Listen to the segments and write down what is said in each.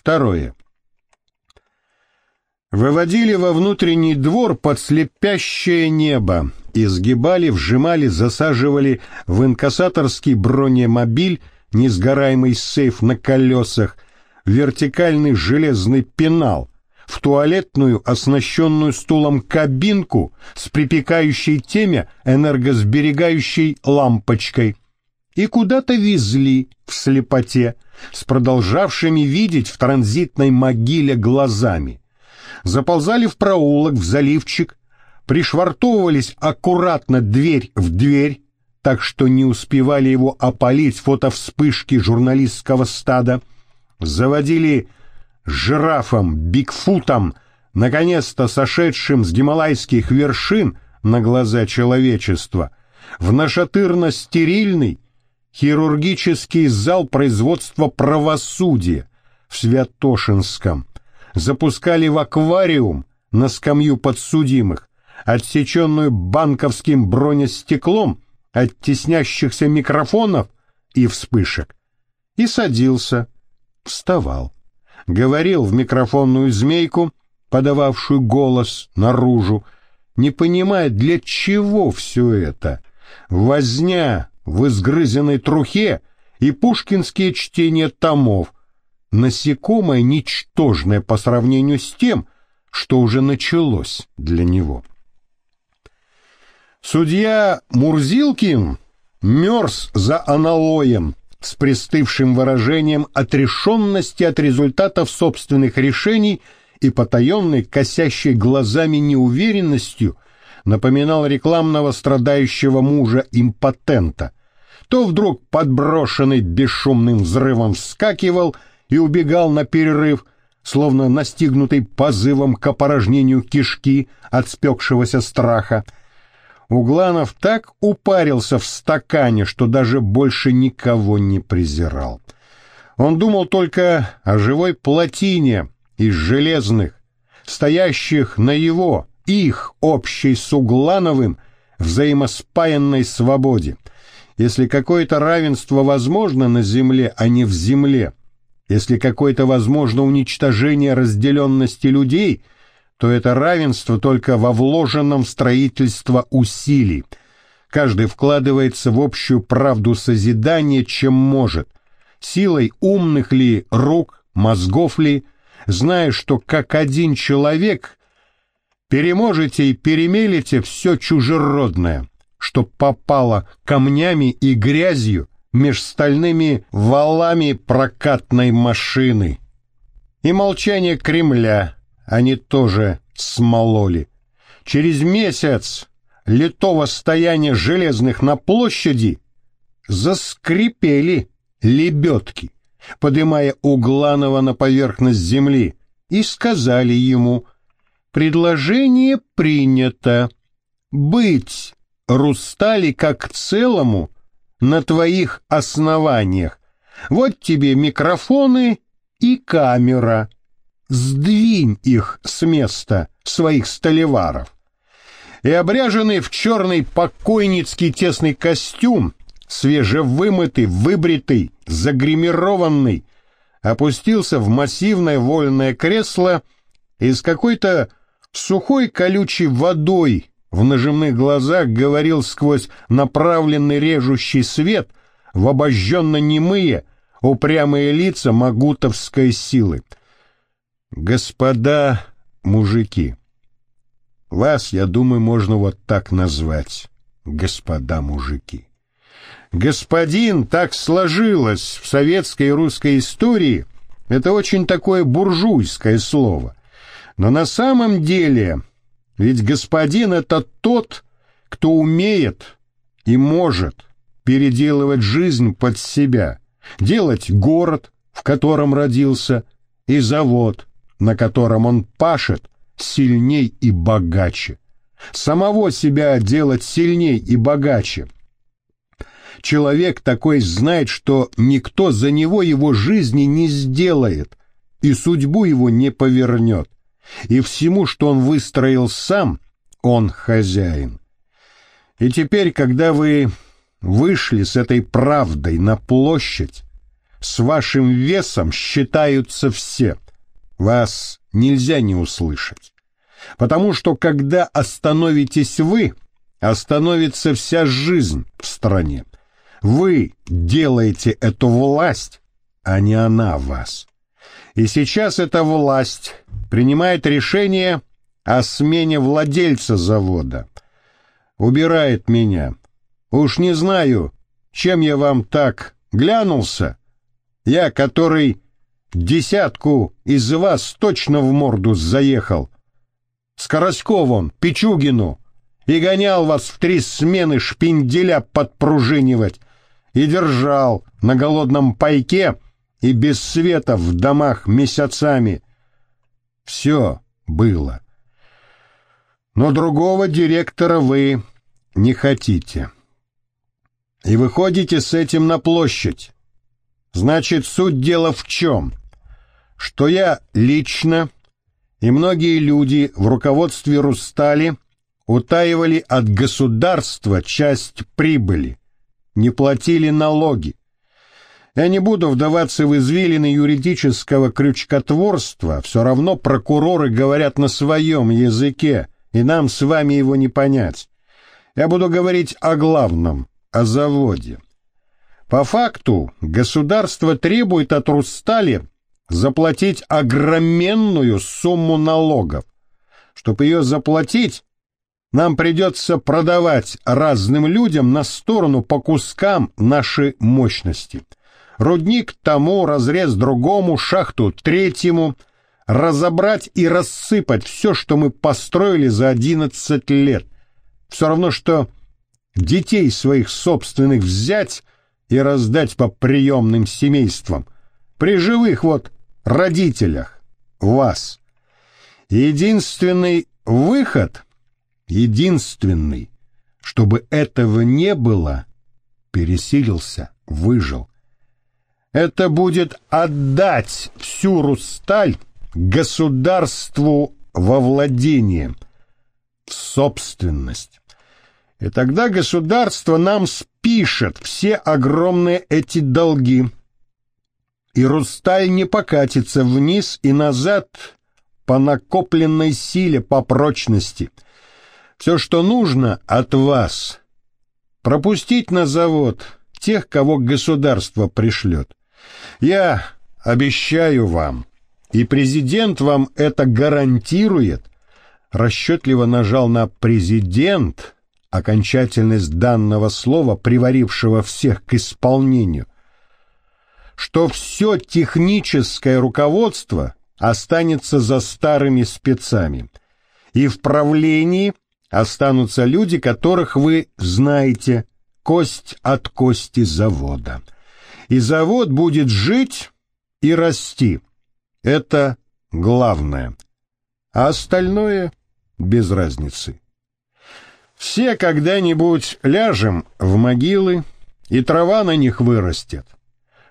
Второе. Выводили во внутренний двор под слепящее небо, изгибали, вжимали, засаживали в инкассаторский бронемобиль, несгораемый сейф на колесах, вертикальный железный пенал, в туалетную, оснащенную стулом кабинку с припекающей теме энергосберегающей лампочкой. И куда-то везли в слепоте, с продолжавшими видеть в транзитной могиле глазами. Заползали в проулок, в заливчик, пришвартовывались аккуратно дверь в дверь, так что не успевали его опалить фотовспышки журналистского стада, заводили жирафом, бигфутом, наконец-то сошедшим с гималайских вершин на глаза человечества, в нашатырно-стерильный хирургический зал производства правосудия в Святошинском, запускали в аквариум на скамью подсудимых, отсеченную банковским бронестеклом от теснящихся микрофонов и вспышек, и садился, вставал, говорил в микрофонную змейку, подававшую голос наружу, не понимая, для чего все это. Возня в изгрызенной трухе и пушкинские чтения томов, насекомое ничтожное по сравнению с тем, что уже началось для него. Судья Мурзилкин мерз за аналоем с пристывшим выражением отрешенности от результатов собственных решений и потаенной, косящей глазами неуверенностью, напоминал рекламного страдающего мужа-импотента. То вдруг подброшенный бесшумным взрывом вскакивал и убегал на перерыв, словно настигнутый позывом к опорожнению кишки от спекшегося страха, Угланов так упарился в стакане, что даже больше никого не презирал. Он думал только о живой плотине из железных, стоящих на его, их общей с Углановым взаимоспаянной свободе. Если какое-то равенство возможно на земле, а не в земле, если какое-то возможно уничтожение разделенности людей – то это равенство только во вложенном в строительство усилий. Каждый вкладывается в общую правду созидания, чем может, силой умных ли рук, мозгов ли, зная, что как один человек переможете и перемелите все чужеродное, что попало камнями и грязью меж стальными валами прокатной машины. И молчание Кремля — они тоже смололи. Через месяц литого стояния железных на площади заскрипели лебедки, подымая Угланова на поверхность земли, и сказали ему «Предложение принято. Быть Рустали как целому на твоих основаниях. Вот тебе микрофоны и камера» сдвинь их с места, своих столеваров. И обряженный в черный покойницкий тесный костюм, свежевымытый, выбритый, загримированный, опустился в массивное вольное кресло и с какой-то сухой колючей водой в нажимных глазах говорил сквозь направленный режущий свет в обожженно-немые, упрямые лица магутовской силы — Господа мужики, вас, я думаю, можно вот так назвать, господа мужики. Господин так сложилось в советской и русской истории, это очень такое буржуйское слово. Но на самом деле, ведь господин это тот, кто умеет и может переделывать жизнь под себя, делать город, в котором родился, и завод, на котором он пашет, сильней и богаче. Самого себя делать сильней и богаче. Человек такой знает, что никто за него его жизни не сделает и судьбу его не повернет. И всему, что он выстроил сам, он хозяин. И теперь, когда вы вышли с этой правдой на площадь, с вашим весом считаются все. Вас нельзя не услышать. Потому что когда остановитесь вы, остановится вся жизнь в стране. Вы делаете эту власть, а не она вас. И сейчас эта власть принимает решение о смене владельца завода. Убирает меня. Уж не знаю, чем я вам так глянулся. Я, который десятку из вас точно в морду заехал. Скоросковым, Пичугину, и гонял вас в три смены шпинделя подпружинивать, и держал на голодном пайке и без света в домах месяцами. Все было. Но другого директора вы не хотите. И выходите с этим на площадь. Значит, суть дела в чем? Что я лично и многие люди в руководстве Рустали утаивали от государства часть прибыли, не платили налоги. Я не буду вдаваться в извилины юридического крючкотворства, все равно прокуроры говорят на своем языке, и нам с вами его не понять. Я буду говорить о главном, о заводе. По факту государство требует от Рустали заплатить огроменную сумму налогов. Чтобы ее заплатить, нам придется продавать разным людям на сторону по кускам нашей мощности. Рудник тому, разрез другому, шахту третьему, разобрать и рассыпать все, что мы построили за 11 лет. Все равно, что детей своих собственных взять и раздать по приемным семействам. При живых вот родителях, вас. Единственный выход, единственный, чтобы этого не было, пересилился, выжил. Это будет отдать всю Русталь государству во владение, в собственность. И тогда государство нам спишет все огромные эти долги, и Русталь не покатится вниз и назад по накопленной силе, по прочности. Все, что нужно от вас, пропустить на завод тех, кого государство пришлет. Я обещаю вам, и президент вам это гарантирует, расчетливо нажал на «президент», окончательность данного слова, приварившего всех к исполнению – что все техническое руководство останется за старыми спецами, и в правлении останутся люди, которых вы знаете, кость от кости завода. И завод будет жить и расти. Это главное. А остальное без разницы. Все когда-нибудь ляжем в могилы, и трава на них вырастет.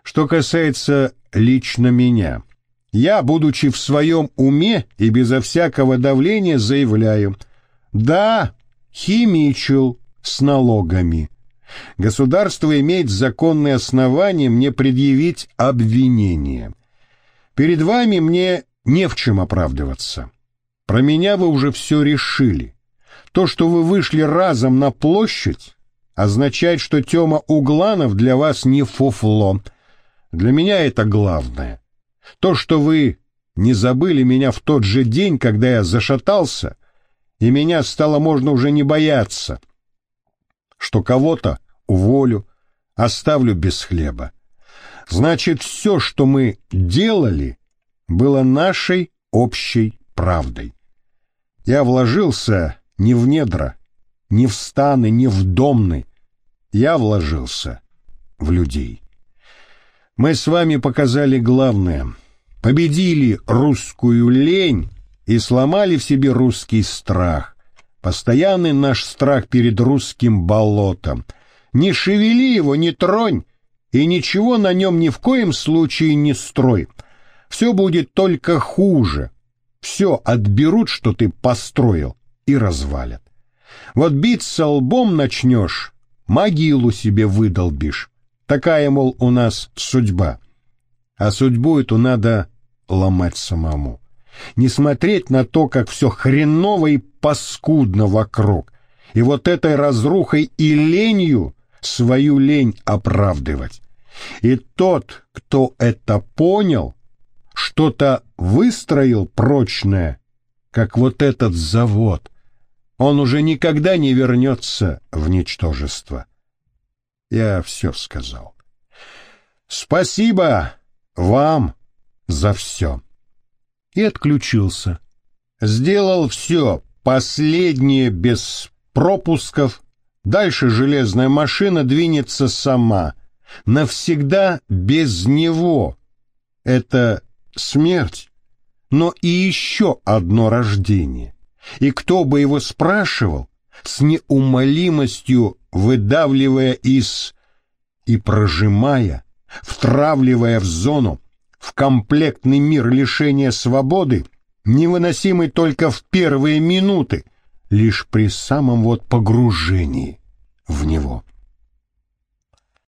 Что касается лично меня, я, будучи в своем уме и безо всякого давления, заявляю, да, химичил с налогами. Государство имеет законные основания мне предъявить обвинение. Перед вами мне не в чем оправдываться. Про меня вы уже все решили. То, что вы вышли разом на площадь, означает, что Тёма Угланов для вас не фуфло — для меня это главное. То, что вы не забыли меня в тот же день, когда я зашатался, и меня стало можно уже не бояться, что кого-то уволю, оставлю без хлеба. Значит, все, что мы делали, было нашей общей правдой. Я вложился не в недра, не в станы, не в домны. Я вложился в людей. Мы с вами показали главное. Победили русскую лень и сломали в себе русский страх. Постоянный наш страх перед русским болотом. Не шевели его, не тронь, и ничего на нем ни в коем случае не строй. Все будет только хуже. Все отберут, что ты построил, и развалят. Вот биться лбом начнешь, могилу себе выдолбишь. Такая, мол, у нас судьба. А судьбу эту надо ломать самому. Не смотреть на то, как все хреново и паскудно вокруг, и вот этой разрухой и ленью свою лень оправдывать. И тот, кто это понял, что-то выстроил прочное, как вот этот завод, он уже никогда не вернется в ничтожество. Я все сказал. Спасибо вам за все. И отключился. Сделал все, последнее без пропусков. Дальше железная машина двинется сама. Навсегда без него. Это смерть, но и еще одно рождение. И кто бы его спрашивал, с неумолимостью выдавливая из и прожимая, втравливая в зону, в комплектный мир лишения свободы, невыносимый только в первые минуты, лишь при самом вот погружении в него.